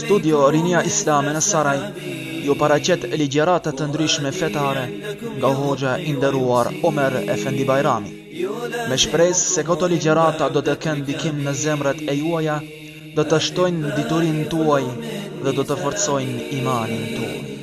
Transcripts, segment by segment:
Studio Rinia Islame në Saraj ju paraqet ligjërata të ndryshme fetare nga Hoxha i nderuar Omer Efendi Bajrami. Me shpresë se këto ligjërata do të kenë ndikim në zemrat e juaja, do të shtojnë diturinë tuaj dhe do të forcojnë imanin tuaj.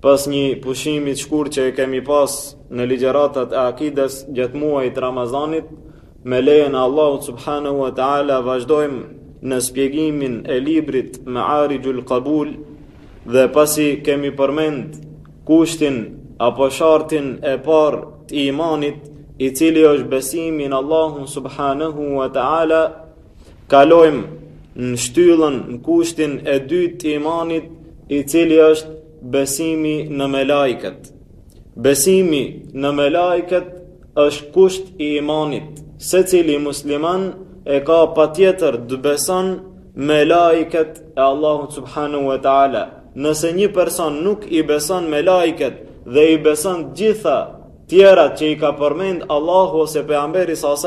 Pas një pushimi të shkurtë që e kemi pas në ligjëratat e akides gjatë muajit të Ramazanit, me lejen e Allahut subhanahu wa taala vazhdojmë në shpjegimin e librit Ma'arijul Qabul dhe pasi kemi përmend kushtin apo shartin e parë të imanit, i cili është besimi në Allahun subhanahu wa taala Kalojmë në shtyllën në kushtin e dytë të imanit, i cili është besimi në melajket. Besimi në melajket është kusht i imanit, secili musliman e ka patjetër të beson melajket e Allahu subhanahu wa taala. Nëse një person nuk i beson melajket dhe i beson të gjitha tjerat që i ka përmend Allahu ose pejgamberi s.a.s.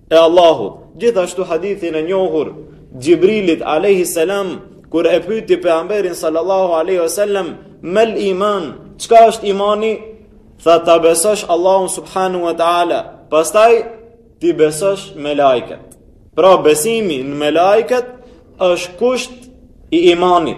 e Allahut. Gjithashtu hadithin e njohur Xhibrilit alayhi salam kur e pyeti pejgamberin sallallahu alaihi wasallam mel iman, çka është imani? Tha ta besosh Allahun subhanahu wa taala, pastaj t'i besosh melajket. Pra besimi në melajket është kusht i imanit.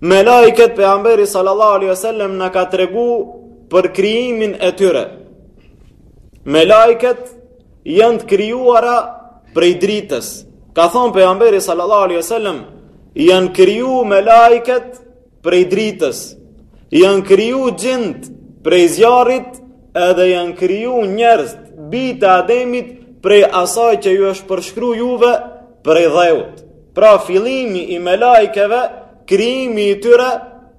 Melajket pejgamberi sallallahu alaihi wasallam na ka tregu për krijimin e tyre. Melajket janë të krijuara prej dritës. Ka thonë pejgamberi sallallahu alaihi wasallam janë kriju melajket prej dritës. Janë kriju xhind prej zjarrit edhe janë kriju njerëzt bijtë e Ademit prej asaj që ju është përshkru juve Prej dheut. Pra fillimi i melajkeve, krijimi i tyre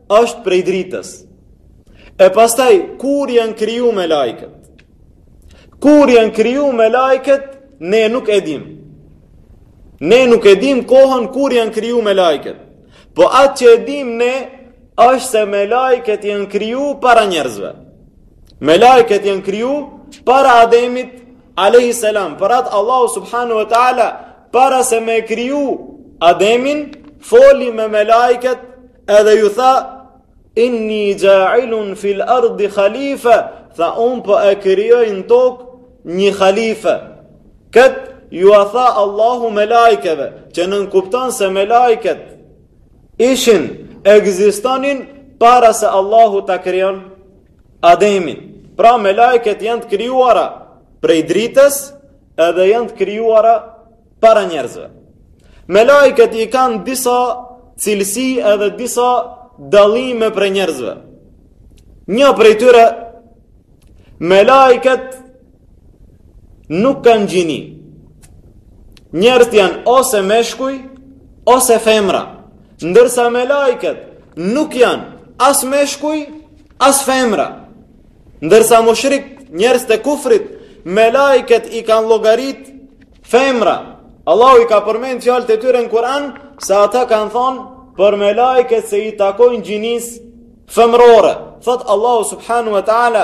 është prej dritës. E pastaj kur janë kriju melajket? Kur janë kriju melajket, ne nuk e dim. Ne nuk e dim kohën kur janë kriju melajket. Po atë që e dim ne, është se melajket janë kriju para njerëzve. Melajket janë kriju para Ademit Alejhi selam, për atë Allahu subhanahu wa taala, para se me kriju Ademin, foli me melajket edhe ju tha, inni xhailun fil ardi khalife, tha unë po e krijoj në tokë një khalife. Këtë jua tha Allahu melajkeve, që nënkupton se melajket ishin, ekzistonin para se Allahu ta krijon Ademin. Pra melajket janë të krijuara prej dritës edhe janë të krijuara para njerëzve. Melajket i kanë disa cilësi edhe disa dallime prej njerëzve. Një prej tyre, melajket nuk kanë gjini. Njerëzit janë ose meshkuj ose femra, ndërsa melajket nuk janë as meshkuj as femra. Ndërsa mushrikët njerëzit e kufrit melajket i kanë llogarit femra. Allahu i ka përmend fjalët e tyre në Kur'an se ata kanë thonë për melajket se i takojnë gjinisë femrore. Thotë Allahu subhanehu wa ta'ala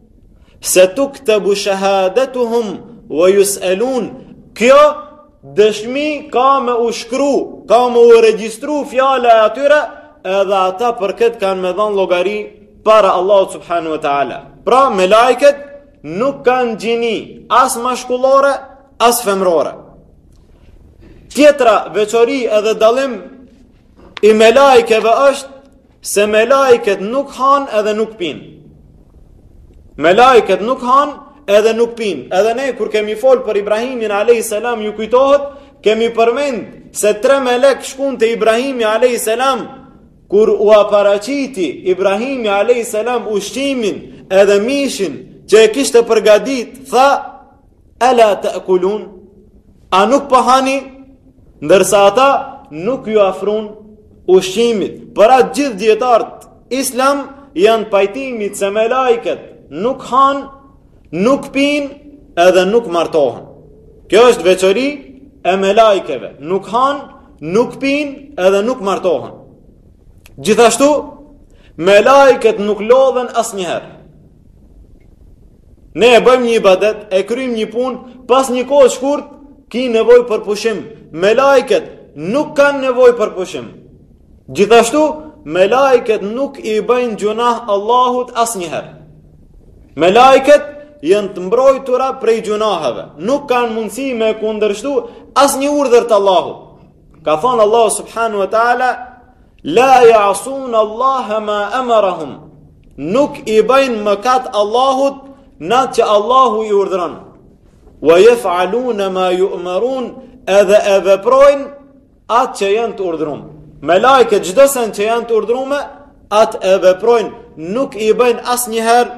Setuktebu shehadetuhum ve jus'elun Kjo dëshmi ka me u shkru Ka me u regjistru fjala e atyre Edhe ata për këtë kanë me dhonë llogari Para Allahut subhanehu wa ta'ala Pra melajket nuk kanë gjini As mashkullore, as femrore Tjetra veçori edhe dallim i melajkeve është se melajket nuk han edhe nuk pin. Melajket nuk han edhe nuk pin. Edhe ne, kur kemi fol për Ibrahimin a.s. ju kujtohet, kemi përmend se tre melek shkun te Ibrahimi a.s. Kur ua paraqiti Ibrahimi a.s. ushqimin edhe mishin që e kishte përgatit, tha, Ela te'kulun, a nuk po hani, ndërsa ata nuk ju afrun ushqimit. Pra gjithë dijetarët islam janë pajtimit se melajket nuk han, nuk pin edhe nuk martohen. Kjo është veçori e melajkeve, nuk han, nuk pin edhe nuk martohen. Gjithashtu, melajket nuk lodhen asnjëherë. Ne e bëjmë një ibadet, e kryjmë një punë, pas një kohë shkurt, ki nevojë për pushim. Melajket nuk kanë nevojë për pushim. Gjithashtu, melajket nuk i bëjnë gjynah Allahut asnjëherë. Melajket janë të mbrojtura prej gjynaheve. Nuk kanë mundësi me kundërshtu asnjë urdhër të Allahut. Ka thonë Allahu subhanehu wa ta'ala, La ja'sunallahe ma emerahum, nuk i bëjnë mëkat Allahut në atë që Allahu i urdhëron. Wa jef'alune ma ju'merun edhe e veprojnë atë që janë të urdhërum. Melajket çdo sen që janë të urdhërume, atë e veprojnë, nuk i bëjnë asnjëherë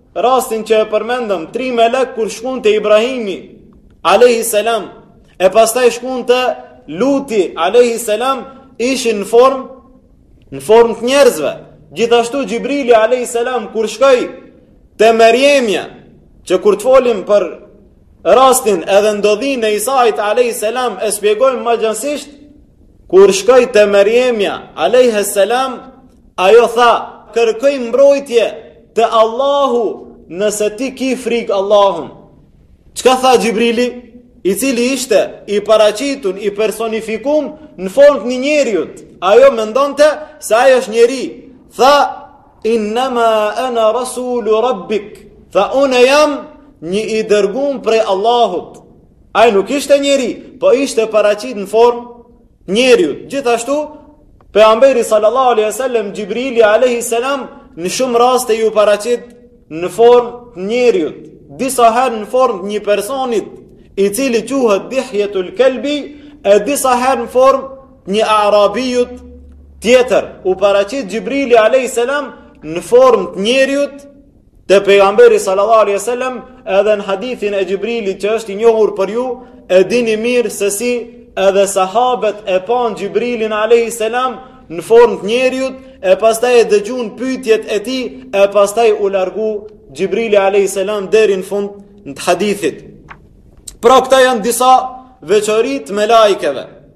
Rastin që e përmendëm, tri melek kur shkun te Ibrahimi, Alejhi Selam, e pastaj shkun te Luti, Alejhi Selam, ishin në formë, në formë të njerëzve. Gjithashtu Xhibrili, Alejhi Selam, kur shkoi te Merjemja, që kur të folim për Rastin edhe ndodhinë e Isait a.s. e spjegojmë ma gjanësisht, kur shkoi te Merjemja a.s. ajo tha, kërkoj mbrojtje te Allahu nëse ti ki frikë Allahun. Çka tha Xhibrili? I cili ishte i paracitun, i personifikun në formë të një njeriut. Ajo mendonte se ai është njeri. Tha, Innama ana rasulu rabbik, tha unë jam një i dërgun prej Allahut. Ai nuk ishte njeri, po ishte paraqit në formë të njeriut. Gjithashtu Pejgamberi sallallahu alaihi wasallam Xhibrili alaihi salam në shumë raste iu paraqit në formë të njeriut, disa herë në formë të një personit i cili quhet Dihjetul Kalbi, e disa herë në formë Një arabiut tjetër u paraqit Xhibrili alayhis salam në formë të njeriut te pejgamberi sallallahu alaihi wasallam edhe në hadithin e Xhibrilit që është i njohur për ju e dini mirë se si edhe sahabët e panë Xhibrilin a.s. në formë të njeriut, e pastaj e dëgjun pytjet e tij, e pastaj u largu Xhibrili a.s. deri në fund të hadithit. Pra këta janë disa veçori të melaikeve.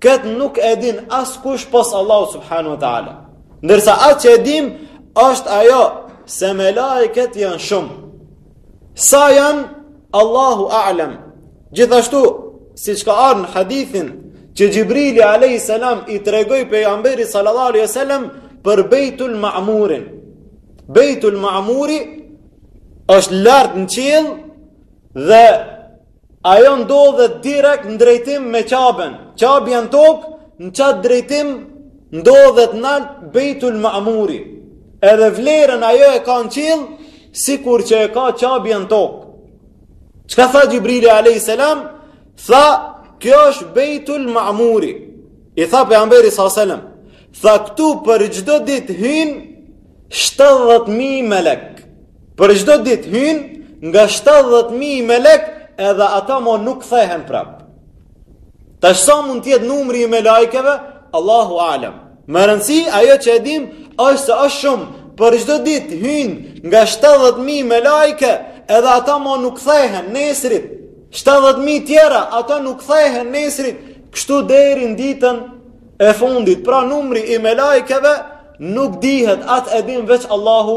Kët nuk e din askush pos Allahu subhanahu wa taala. Ndërsa atë që e dim është ajo se melaiket janë shumë. Sa janë Allahu a'lam. Gjithashtu, siç ka ardh në hadithin që Xhibrili alayhis salam i tregoi pejgamberit sallallahu alaihi wasallam për Beitul Ma'murin. Beitul Ma'muri është lart në qiell dhe Ajo ndodhet direkt në drejtim me Qaben. Qabja në tokë, në qat drejtim ndodhet nalt Beitul Ma'muri. Edhe vlerën ajo e ka në qiell, sikur që e ka Qabja në tokë. Çka tha Xhibrili alayhis salam? Tha, kjo është Beitul Ma'muri. I tha pejgamberi sallallahu alaihi wasallam, tha këtu për çdo ditë hyn 70.000 melek. Për çdo ditë hyjnë nga shtatëdhjetë mijë melek edhe ata mo nuk kthehen prap. Tash sa mund të jetë numri i melaikeve? Allahu alem. Me rëndësi ajo që e dim është se është shumë për çdo ditë hyjnë nga shtatëdhjetë mijë melaike edhe ata mo nuk kthehen nesrit. Shtatëdhjetë mijë tjera ata nuk kthehen nesrit. Kështu deri në ditën e fundit. Pra numri i melaikeve nuk dihet, atë e din veç Allahu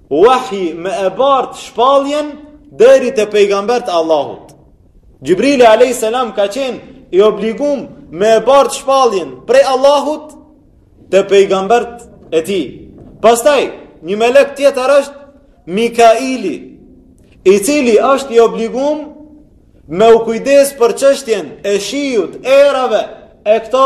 Uahjin me e bart shpalljen deri te pejgambert e Allahut. Xhibrili alayhis salam ka qenë i obligum me e bart shpalljen prej Allahut te pejgambert e tij. Pastaj një melek tjetër është Mikaili, i cili është i obligum me u kujdes për çështjen e shiut, erave e këto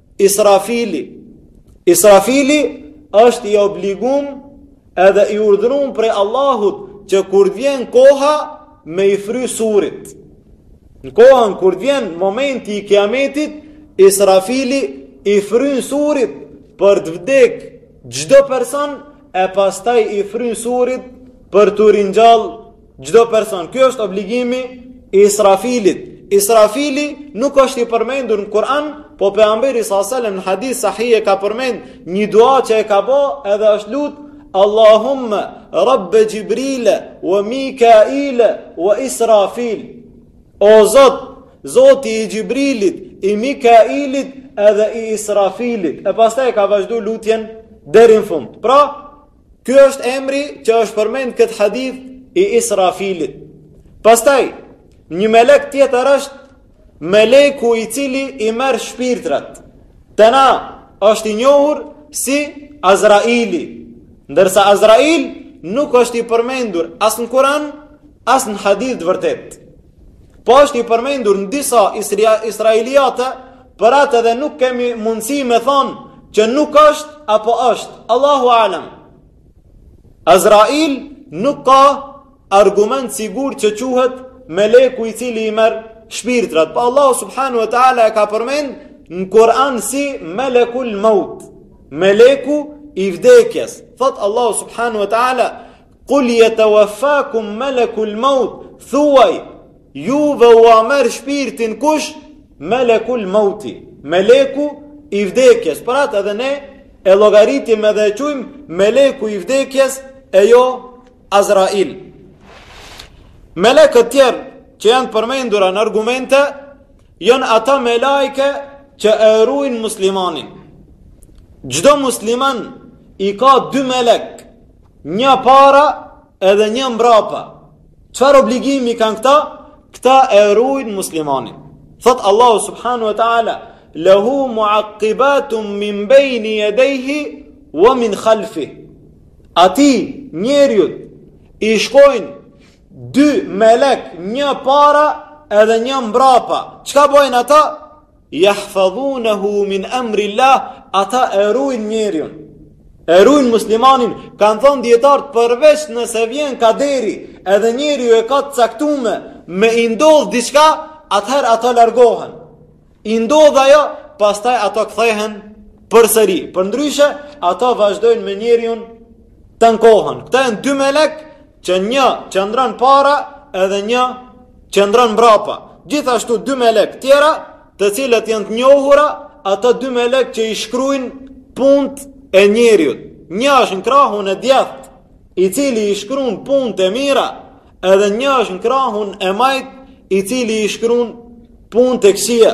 Israfili Israfili është i obligum edhe i urdhërum prej Allahut që kur vjen koha me i fry surit. Në kohën kur vjen momenti i kiametit, Israfili i fryn surit për të vdekë çdo person e pastaj i fryn surit për t'u ringjall Çdo person, kjo është obligimi i Israfilit. Israfili nuk është i përmendur në Kur'an, po pejgamberi alejhi selam në hadith sahih e ka përmend një dua që e ka bë, edhe është lut Allahumma Rabba Jibrila wa Mikaila wa Israfil. O Zot, Zoti i Xhibrilit, i Mikailit edhe i Israfilit. E pastaj e ka vazhdu lutjen deri në fund. Pra, Ky është emri që është përmend n'këtë hadith i Israfilit. Pastaj, një melek tjetër është meleku i cili i merr shpirtrat. Te na është i njohur si Azraili. Ndërsa Azrail nuk është i përmendur as në Kur'an, As në hadith të vërtetë. Po është i përmendur në disa israiliate, për atë edhe nuk kemi mundësi me thonë që nuk është apo është. Allahu alem. Azrail nuk ka argument t'sigurt që quhet meleku i cili i merr shpirtrat. Po Allahu subhanehu ue ta'ala e ka përmend në Kur'an si melekul maut. Meleku i vdekjes. Thotë Allahu subhanehu ue ta'ala Kul jetewafakum melekul maut, thuaj, juve ua merr shpirtin kush, melekul mauti, meleku i vdekjes, për atë edhe ne e llogaritim edhe e quajmë meleku i vdekjes e jo Azrail. Melekët tjerë që janë të përmendura në argumente, janë ata melaike që e rujnë muslimanin. Çdo musliman i ka dy melek, Një para edhe një mbrapa. Çfarë obligimi kanë këta? Këta e ruajnë muslimanin. Thotë Allahu subhanahu wa taala, "Lahu mu'aqibatun min bayni yadayhi wa min khalfihi." Atij njeriut i shkojnë dy melek, një para edhe një mbrapa. Çka bojnë ata? Jahfadhunahu min emri Allah, ata e ruajnë njeriun. E rujnë muslimanin, kanë thonë dijetarët përveç nëse vjen kaderi, edhe njeriu e ka të caktume me i ndodh diçka, atëherë ato largohen. I ndodh ajo, pastaj ato kthehen përsëri. Përndryshe, ato vazhdojnë me njeriun tan kohën. Këta janë dy melek që një qëndron para edhe një qëndron mbrapa. Gjithashtu dy melek tjera, të cilët janë të njohura, ato dy melek që i shkruajnë punët e njeriut. Një është në krahun e djathtë, i cili i shkruan punët e mira, edhe një është në krahun e majtë, i cili i shkruan punët e këqija.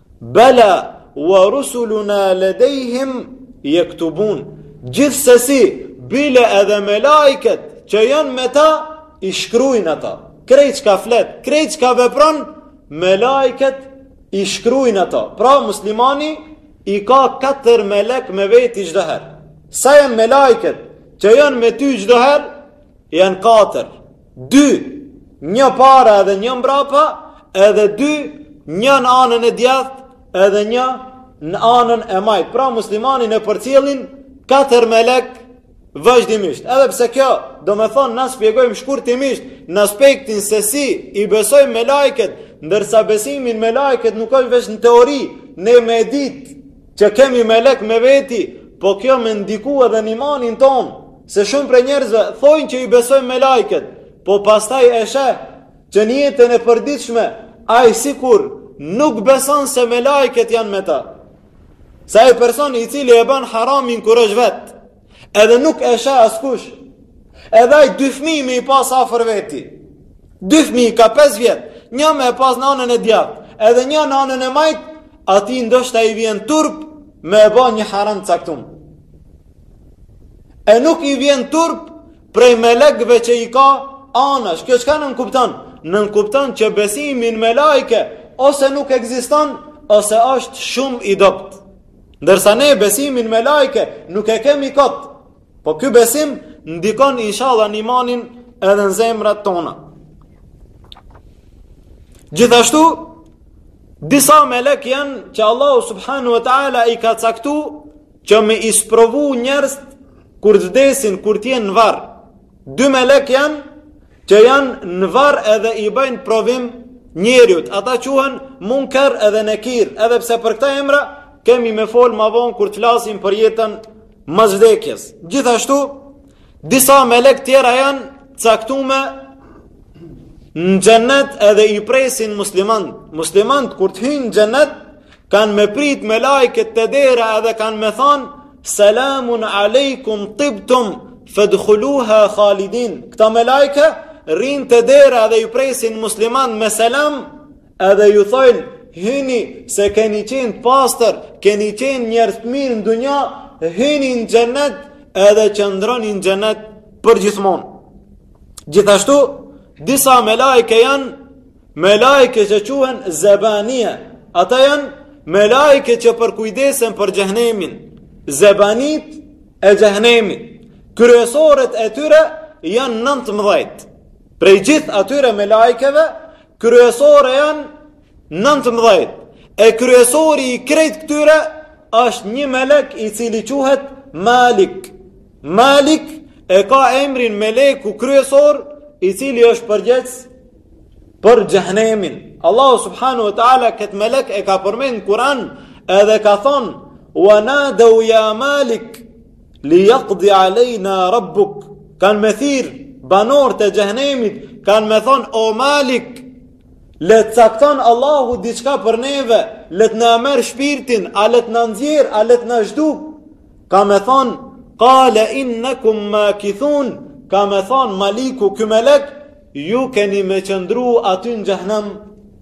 Bela wa rusuluna ledejhim jektubun. Gjithsesi, bile edhe melaiket që janë me ta, i shkrujnë ata. Krejt çka flet, krejt çka vepron, melaiket i shkrujnë ata. Pra muslimani i ka katër melek me veti çdoherë. Sa janë melaiket që janë me ty çdoherë, janë katër. Dy, një para edhe një mbrapa, edhe dy, nja në anën e djathtë, edhe nja në anën e majtë. Pra muslimanin e përcjellin katër melek vazhdimisht. Edhe pse kjo, domethonë, na shpjegojmë shkurtimisht në aspektin se si i besojmë melaiket, ndërsa besimi në melaiket nuk është veç në teori, ne me e ditë që kemi melek me veti, po kjo me ndiku edhe në imanin tonë, Se shumë prej njerëzve thonë që i besojnë melaiket, po pastaj e sheh që në jetën e përditshme ai sikur nuk beson se melaiket janë me ta. Se ai person i cili e bën haramin kur është vet, edhe nuk e sheh askush. Edhe ai dy fëmijë me i pas afër veti. Dy fëmijë ka 5 vjet, nja me e pas në anën e djathtë, edhe nja në anën e majtë, atij ndoshta i vjen turp me e ba një haram të caktum. E nuk i vjen turp prej melekve që i ka anash. Kjo çka nënkupton? Nënkupton që besimi në melaike ose nuk ekziston ose është shumë i dobët. Ndërsa ne besimin në melaike nuk e kemi kot. Po ky besim ndikon inshallah në imanin edhe në zemrat tona. Gjithashtu disa melek janë që Allahu subhanahu wa taala i ka caktu Që me i sprovu njerëzit kur të vdesin, kur të jenë në varr. Dy melek janë që janë në varr edhe i bëjnë provim njeriut. Ata quhen Munker edhe Nekir, edhe pse për këta emra kemi me fol më vonë kur të flasim për jetën mas vdekjes. Gjithashtu, disa melek tjera janë të caktume në xhennet edhe i presin muslimanët. Muslimanët, kur të hyjnë në xhennet, kanë me prit melajket te dera edhe kanë me thanë, selamun alejkum tibtum, fedhuluha khalidin. Këta melajke rrinë te dera edhe i presin muslimanët me selam, edhe ju thojnë, hyni se keni qenë të pastër, keni qenë njerëz të mirë në dunja, hyni në xhenet edhe qëndroni në xhenet përgjithmonë. Gjithashtu, disa melajke janë, Melajke që quhen zebania, ata janë melajke që përkujdesen për xhehenemin, zebanitë e xhehenemit, kryesoret e tyre janë nëntëmbëdhjetë. Prej gjithë atyre melajkeve, kryesore janë nëntëmbëdhjetë. E kryesori i krejt këtyre është një melek i cili quhet Malik. Malik e ka emrin meleku kryesor i cili është përgjegjës për xhehenemin. Allahu subhanahu wa taala këtë melek e ka përmend në Kur'an edhe ka thon wa nadau ya malik li yaqdi aleyna rabbuk. Kan me thirr banorët e xhehenemit, kan me thon o Malik le të cakton Allahu diçka për neve, le të na merr shpirtin, a le të na nxjerr, a le të na zhduk. Ka me thon qala innakum makithun. Ka me thon Maliku ky melek Ju keni me qëndru aty në xhehenem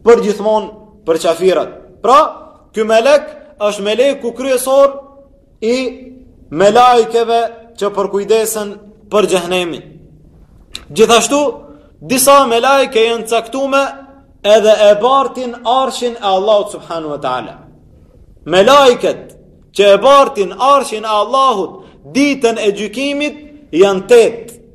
përgjithmonë për qafirat. Pra, ky melek është meleku kryesor i melajkeve që përkujdesen për xhehenemin. Gjithashtu, disa melajke janë caktume edhe e bartin arshin e Allahut subhanehu ve ta'ala. Melajket që e bartin arshin e Allahut ditën e gjykimit janë tetë.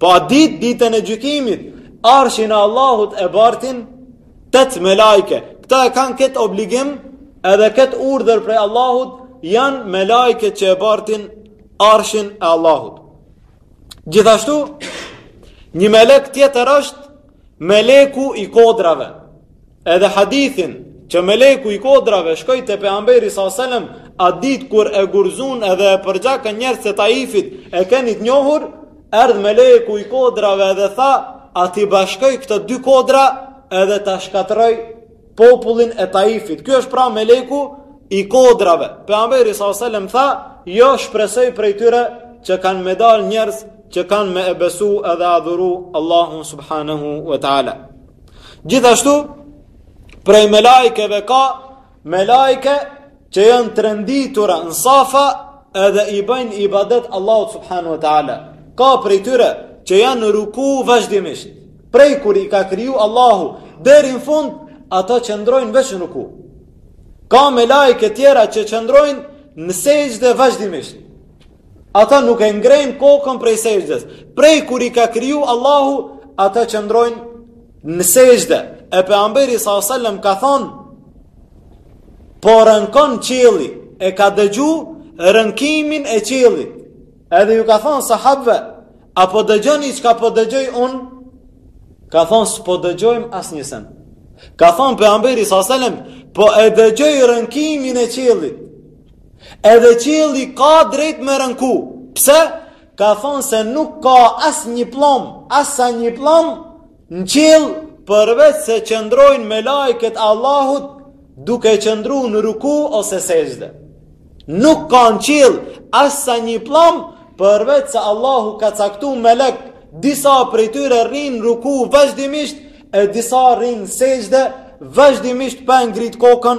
Pra ditë ditën e gjykimit, arshin e Allahut e bartin tetë melajke. Këta e kanë këtë obligim edhe këtë urdhër prej Allahut, janë melajke që e bartin arshin e Allahut. Gjithashtu, një melek tjetër është meleku i kodrave. Edhe hadithin që meleku i kodrave shkoi te pejgamberi sa selam at dit kur e gurzun edhe e përgjakën njerëzt e Taifit e keni të njohur erdh meleku i kodrave edhe tha a t'i bashkoj këto dy kodra edhe ta shkatrroj popullin e Taifit ky është pra meleku i kodrave pejgamberi sa selam tha jo shpresoj prej tyre që kanë me dal njerëz që kanë me e besu edhe adhuru Allahun subhanahu wa taala Gjithashtu, prej melaikeve ka, melaike që janë të renditura në safa edhe i bëjnë ibadet Allahut subhanahu wa ta'ala. Ka prej tyre që janë në ruku vazhdimisht. Prej kur i ka kriju Allahu, deri n fund, ata qëndrojnë veç në ruku. Ka melaike tjera që qëndrojnë në sexhde vazhdimisht. Ata nuk e ngrejnë kokën prej sexhdes. Prej kur i ka kriju Allahu, ata qëndrojnë në sexhde. E Pejgamberi sa selam ka thonë, po rënkon qielli, e ka dëgju rënkimin e qiellit. Edhe ju ka thonë sahabëve, a po dëgjoni çka po dëgjoj unë? Ka thonë, s'po dëgjojmë asnjë sen. Ka thonë Pejgamberi sa selam, po e dëgjoj rënkimin e qiellit. Edhe qilli ka drejt me rënku. Pse? Ka thonë se nuk ka as një pllom, as sa një pllom në qill përveç se qëndrojnë melaiket Allahut duke qëndru në ruku ose sexhde. Nuk ka në qill as sa një pllom përveç se Allahu ka caktu melek disa prej tyre rrinë ruku vazhdimisht e disa rrinë sexhde vazhdimisht pa ngrit kokën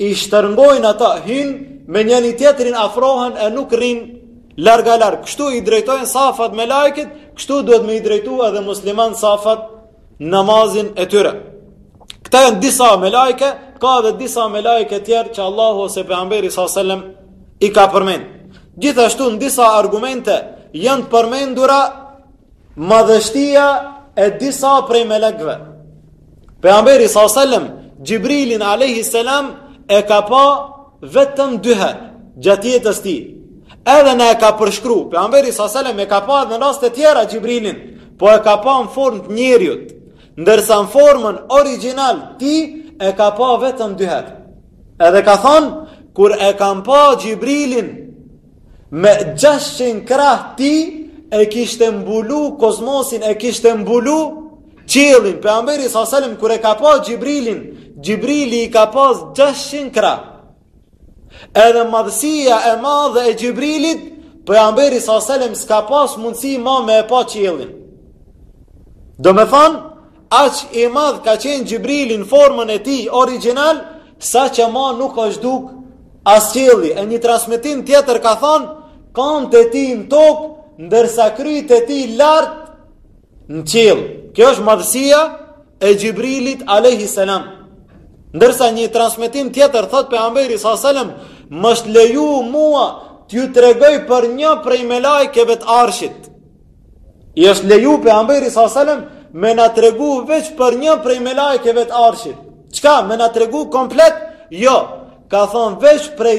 I shtërngojnë ata, hin me njëri tjetrin afrohen e nuk rrin larga larg. Kështu i drejtojnë safat melaiket, kështu duhet me i drejtu edhe muslimant safat namazin e tyre. Këta janë disa melaike, ka edhe disa melaike tjerë që Allahu ose pejgamberi sa selam i ka përmend. Gjithashtu në disa argumente janë të përmendura Madhështia e disa prej melekve. Pejgamberi sa selam Xhibrilin alayhi salam e ka pa vetëm dy herë gjatë jetës së tij. Edhe na e ka përshkru Pejgamberi sa selam e ka pa edhe në raste tjera Xhibrilin, po e ka pa në formë të njeriut, ndërsa në formën origjinal t'tij e ka pa vetëm dy herë. Edhe ka thonë kur e kam pa Xhibrilin Me gjashtëqind krah t'tij e kishte mbulu kozmosin, e kishte mbulu qiellin. Pejgamberi sa selam, kur e ka pa Xhibrilin, Xhibrili i ka pas gjashtëqind krah. Edhe madhësia e madhe e Xhibrilit, Pejgamberi sa selam, s'ka pas mundësi ma me e pa qiellin. Domethonë, Aq i madh ka qenë Xhibrili në formën e tij origjinal, sa që më nuk është duk as qilli. E një transmetim tjetër ka thonë, kamtë e tij në tokë, ndërsa krytë e tij lart në qill. Kjo është madhësia e Xhibrilit a.s. Ndërsa një transmetim tjetër, thotë Pejgamberi s.a.s. më është leju mua t'ju tregoj për një prej melaikeve të arshit. I është leju Pejgamberit s.a.s. me na tregu veç për një prej melaikeve të arshit. Çka me na tregu komplet? Jo, ka thonë veç prej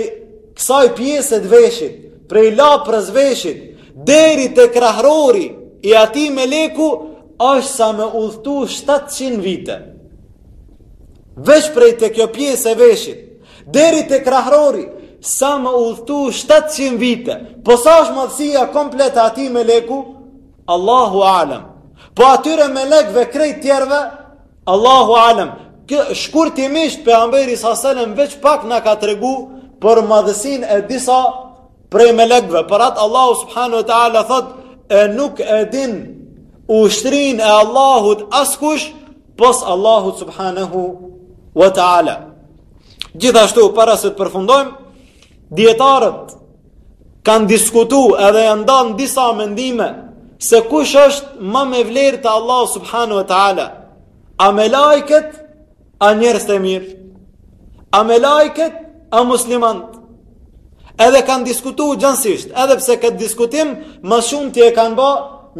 kësaj pjesës t'veshit, prej llapës veshit, deri te krahrori i atij meleku, është sa me udhtu 700 vite. Veç prej te kjo pjesë e veshit, Deri te krahrori, sa me udhëtu 700 vite, po sa është madhësia komplet atij meleku? Allahu alem. Po atyre melekve krejt tjerve? Allahu alem. Shkurtimisht Pejgamberi s.a.s. veç pak na ka tregu për madhësinë e disa prej melekve. Për atë Allahu subhanu e ta'ala thotë, e nuk e din ushtrinë e Allahut askush, pos Allahut subhanahu wa taala. Gjithashtu para se të përfundojmë, dijetarët kanë diskutu edhe janë dhanë disa mendime se kush është ma me vlerë te Allahu subhanu e ta'ala a melaiket a njerëzt e mirë a melaiket a muslimanët edhe kanë diskutu gjanësisht edhe pse këtë diskutim ma s'shumti e kanë ba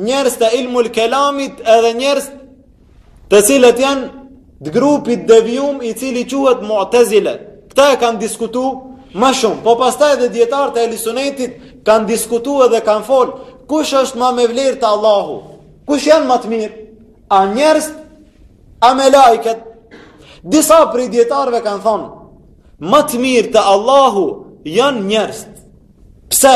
njerëzt e ilmul kelamit edhe njerëzt Të cilët janë të grupit t'devijum i cili quhet Mu'tezile. Këta e kanë diskutu ma shumë, po pastaj edhe dijetarët e Ehli Sunetit kanë diskutu edhe kanë fol, kush është ma me vlerë te Allahu? Kush janë ma të mirë? A njerëzt a melaiket? Disa prej dijetarëve kanë thonë, ma të mirë te Allahu janë njerëzt. Pse?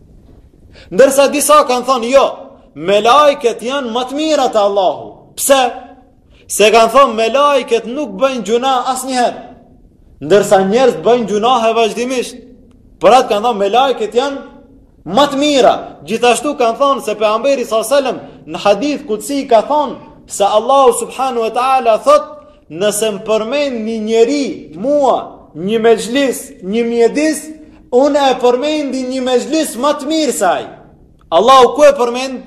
Ndërsa disa kanë thonë jo, melaiket janë ma të mira te Allahu. Pse? Se kanë thonë melaiket nuk bëjnë gjynah asnjëherë. Ndërsa njerëzt bëjnë gjynahe vazhdimisht. Për atë kanë thonë melaiket janë ma të mira. Gjithashtu kanë thonë se Pejgamberi S.A.S. në hadith kudsi ka thonë se Allahu Subhanu e Ta'ala thotë Nëse më përmend një njeri, mua, n'një mexhlis, n'një mjedis, unë e përmendi n'një mexhlis ma të mirë se ai. Allahu ku e përmend?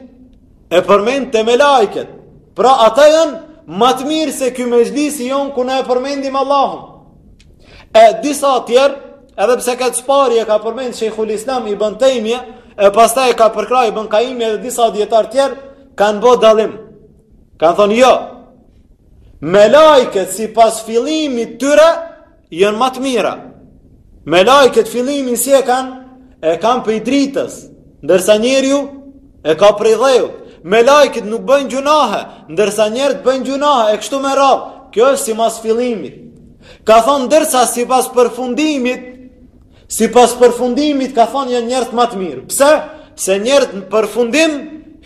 E përmend te melaiket. Pra ata janë ma të mirë se ky mexhlis i jonë ku na e përmendim Allahun. E disa tjerë, edhe pse këtë s'pari e ka përmend Shejhul Islam Ibn Tejmije, e pastaj e ka përkrah Ibn Kajjimi edhe disa dijetarë tjerë kanë bo dallim. Kanë thonë jo. Melajket sipas fillimit tyre, janë ma të mira. Melajket fillimin si e kanë, e kanë prej dritës, ndërsa njeriu e ka prej dheut. Melajket nuk bëjnë gjynahe, ndërsa njerëzit bëjnë gjynahe, e kështu me radhë. Kjo është simas fillimit. Ka thonë ndërsa sipas përfundimit, Sipas përfundimit, ka thonë janë njerëzit ma të mirë. Pse? Se njerëzit në përfundim,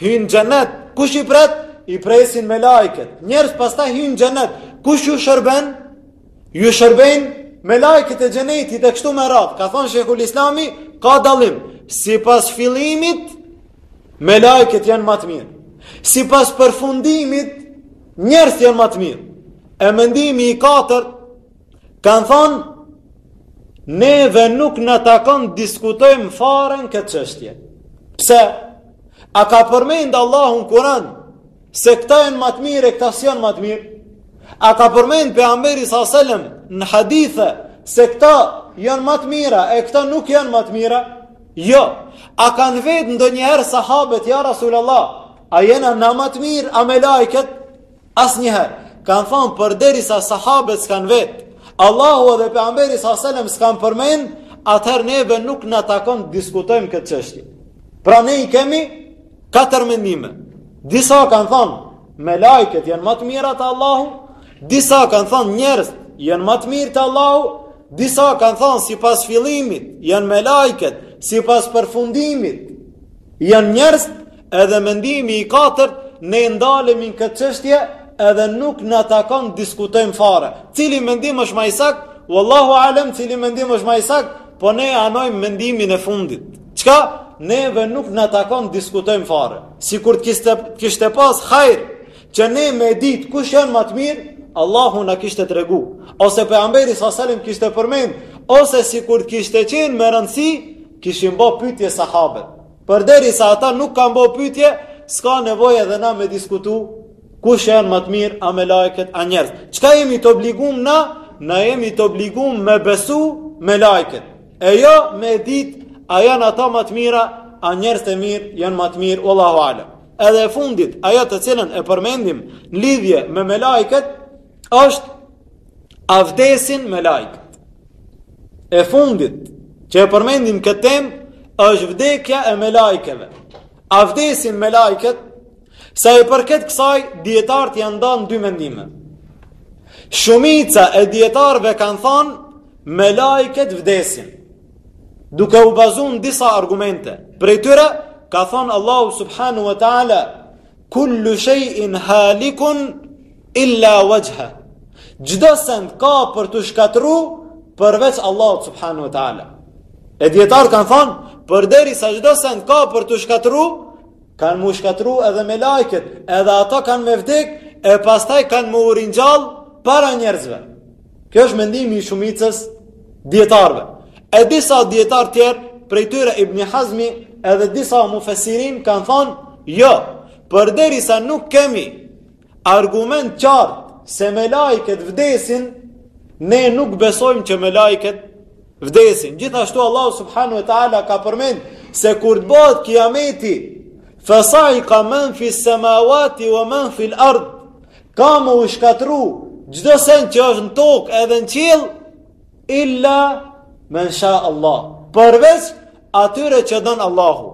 hyjnë xhenet. Kush i pret? I presin melajket. Njerëzit pastaj hyjnë xhenet. Kush ju shërben? Ju shërbejnë melajket e xhenetit e kështu me radhë. Ka thonë Shejhul Islami, ka dallim. Sipas fillimit, melajket janë ma të mirë. Sipas përfundimit, njerëzit janë ma të mirë. E mendimi i katërt, Kanë thonë, neve nuk na takon diskutojmë fare n'këtë çështje. Pse? A ka përmend Allahu n'Kuran se këta janë ma të mirë e këta s'janë ma të mirë? A ka përmend Pejgamberi salallahu selem në hadithe se këta janë ma të mira e këta nuk janë ma të mira? Jo, a kanë vetë ndonjëherë sahabët, ja Rasulallah, a jena na ma të mirë, a melajket? Asnjëherë, kanë thonë përderisa sahabët s'kanë vetë, Allahu edhe Pejgamberi sa selem s'kanë përmend, atëherë neve nuk na takon të diskutojmë këtë çështje. Pra ne i kemi katër mendime. Disa kanë thonë, melajket janë ma të mira te Allahu, disa kanë thonë njerëzt janë ma të mirë te Allahu, disa kanë thonë sipas fillimit janë melajket, sipas përfundimit janë njerëzt, Edhe mendimi i katërt, ne ndalemi në këtë çështje edhe nuk na takon të diskutojmë fare. Cili mendim është ma i saktë? Wallahu alem, cili mendim është ma i saktë? Po ne anojmë mendimin e fundit. Çka? Neve nuk na takon të diskutojmë fare. Sikur të kishte të kishte pas hajr që ne me ditë kush janë ma të mirë, Allahu na kishte tregu. Ose pejgamberi sa selem kishte përmend, ose sikur të kishte qenë me rëndësi, kishin ba pytje sahabët. Përderisa ata nuk kanë bo pytje, s'ka nevoj edhe na me diskutu kush janë ma të mirë, a melajket, a njerëzt. Çka jemi të obligum na? Na jemi të obligum me besu melajket. E jo me dit, a janë ata ma të mira, a njerëzt e mirë, janë ma të mirë, vallahu alem. Edhe e fundit, ajo të cilën e përmendim në lidhje me melajket, është A vdesin melajket? E fundit që e përmendim n'këtë temë është vdekja e melajkeve. A vdesin melajket? Sa i përket kësaj, dijetarët janë nda n'dy mendime. Shumica e dijetarëve kanë thanë melajket vdesin. Duke u bazu n'disa argumente. Prej tyre, ka thanë Allahu subhanehu wa ta'ala, Kullu shay'in halikun illa wajha. Çdo send ka për t'u shkatërru përveç Allahut subhanahu wa taala. E dijetarët kanë thonë, përderisa çdo send ka për t'u shkatërru, kanë m'u shkatërru edhe melaiket, edhe ata kanë me vdekë, e pastaj kanë m'u ringjall para njerëzve. Ky është mendimi i shumicës dijetarëve. E disa dijetarë tjerë, prej tyre Ibn Hazmi edhe disa mufessirin kanë thonë, jo, përderisa nuk kemi argument të qartë se melaiket vdesin, ne nuk besojmë që melaiket vdesin. Gjithashtu Allahu subhanahu wa ta'ala ka përmend se kur të bëhet kijameti, fe saika men fis-semawati we men fil-ard, Ka m'u shkatrru çdo send që është në tokë edhe në qiell, illa men sha Allah. Përveç atyre që don Allahu.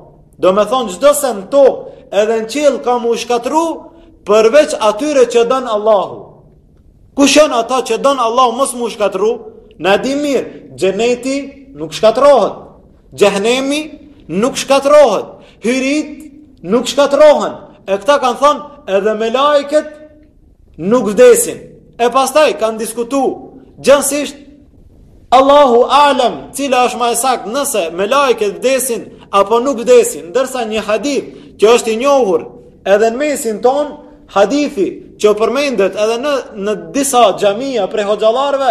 Domethonë çdo send në tokë edhe në qiell ka m'u shkatrru, përveç atyre që don Allahu. Kush janë ata që don Allahu mos m'u shkatrru? Na e dimë mirë, xhenneti nuk shkatrrohet. Xhehennemi nuk shkatërrohet, hyritë nuk shkatërrohen. E këta kanë thënë edhe melaiket nuk vdesin. E pastaj kanë diskutu gjerësisht Allahu alem cila është ma e saktë nëse melaiket vdesin apo nuk vdesin. Ndërsa një hadith që është i njohur edhe në mesin tonë, hadithi që përmendet edhe në, në disa xhamia prej hoxhallarve,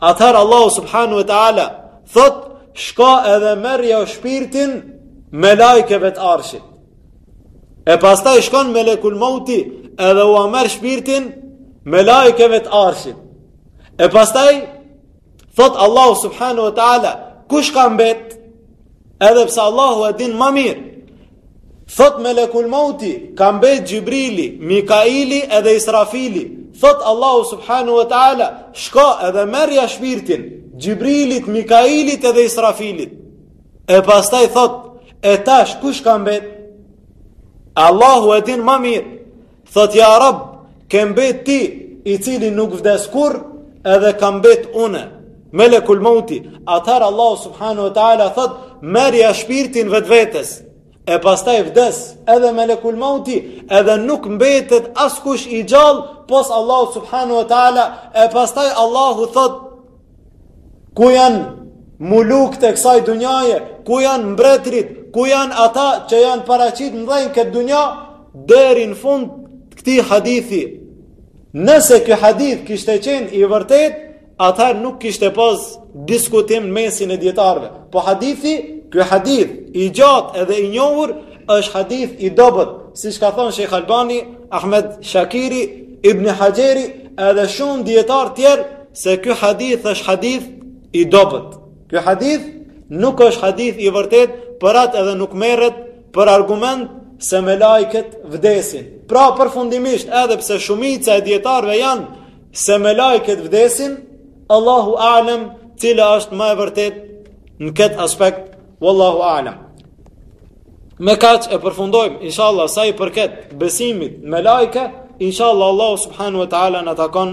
Atëherë Allahu subhanahu wa ta'ala thotë, shko edhe merrjau shpirtin melaikeve të arshit. E pastaj shkon Melekul Mauti edhe ua merr shpirtin melaikeve të arshit. E pastaj thotë Allahu subhanahu wa ta'ala, kush ka mbet? Edhe pse Allahu e din ma mirë. Thotë Melekul Mauti, ka mbet Xhibrili, Mikaili edhe Israfili. Thotë Allahu subhanahu wa ta'ala, shko edhe merrja shpirtin Xhibrilit, Mikailit edhe Israfilit. E pastaj thotë, e tash kush ka mbet? Allahu e din ma mirë. Thotë ja Rabb, ke mbet ti, i cili nuk vdes kurrë, edhe kam mbet unë. Melekul Mauti, atëherë Allahu subhanahu wa taala thotë, merrja shpirtin vetvetes. E pastaj vdes edhe Melekul Mauti, edhe nuk mbetet askush i gjallë pos Allahu subhanahu wa taala. E pastaj Allahu thotë, Ku janë mulukët e kësaj dunjaje, ku janë mbretërit, ku janë ata që janë paraqit mëdhenj në këtë dunja, deri në fund këtij hadithi. Nëse ky hadith kishte qenë i vërtetë, atëherë nuk kishte pas diskutim në mesin e dijetarëve. Po hadithi, ky hadith i gjatë edhe i njohur, është hadith i dobët, siç ka thonë Shejh Albani, Ahmed Shakiri, Ibni Haxheri, edhe shumë dijetarë tjerë, se ky hadith është hadith i dobët. Ky hadith nuk është hadith i vërtetë, për atë edhe nuk merret për argument se melaiket vdesin. Pra përfundimisht edhe pse shumica e dijetarëve janë se melaiket vdesin, Allahu alem cila është ma e vërtetë në këtë aspekt, Wallahu alem. Me kaq e përfundojmë, inshallah, sa i përket besimit në melaike, inshallah Allahu subhanahu wa taala na takon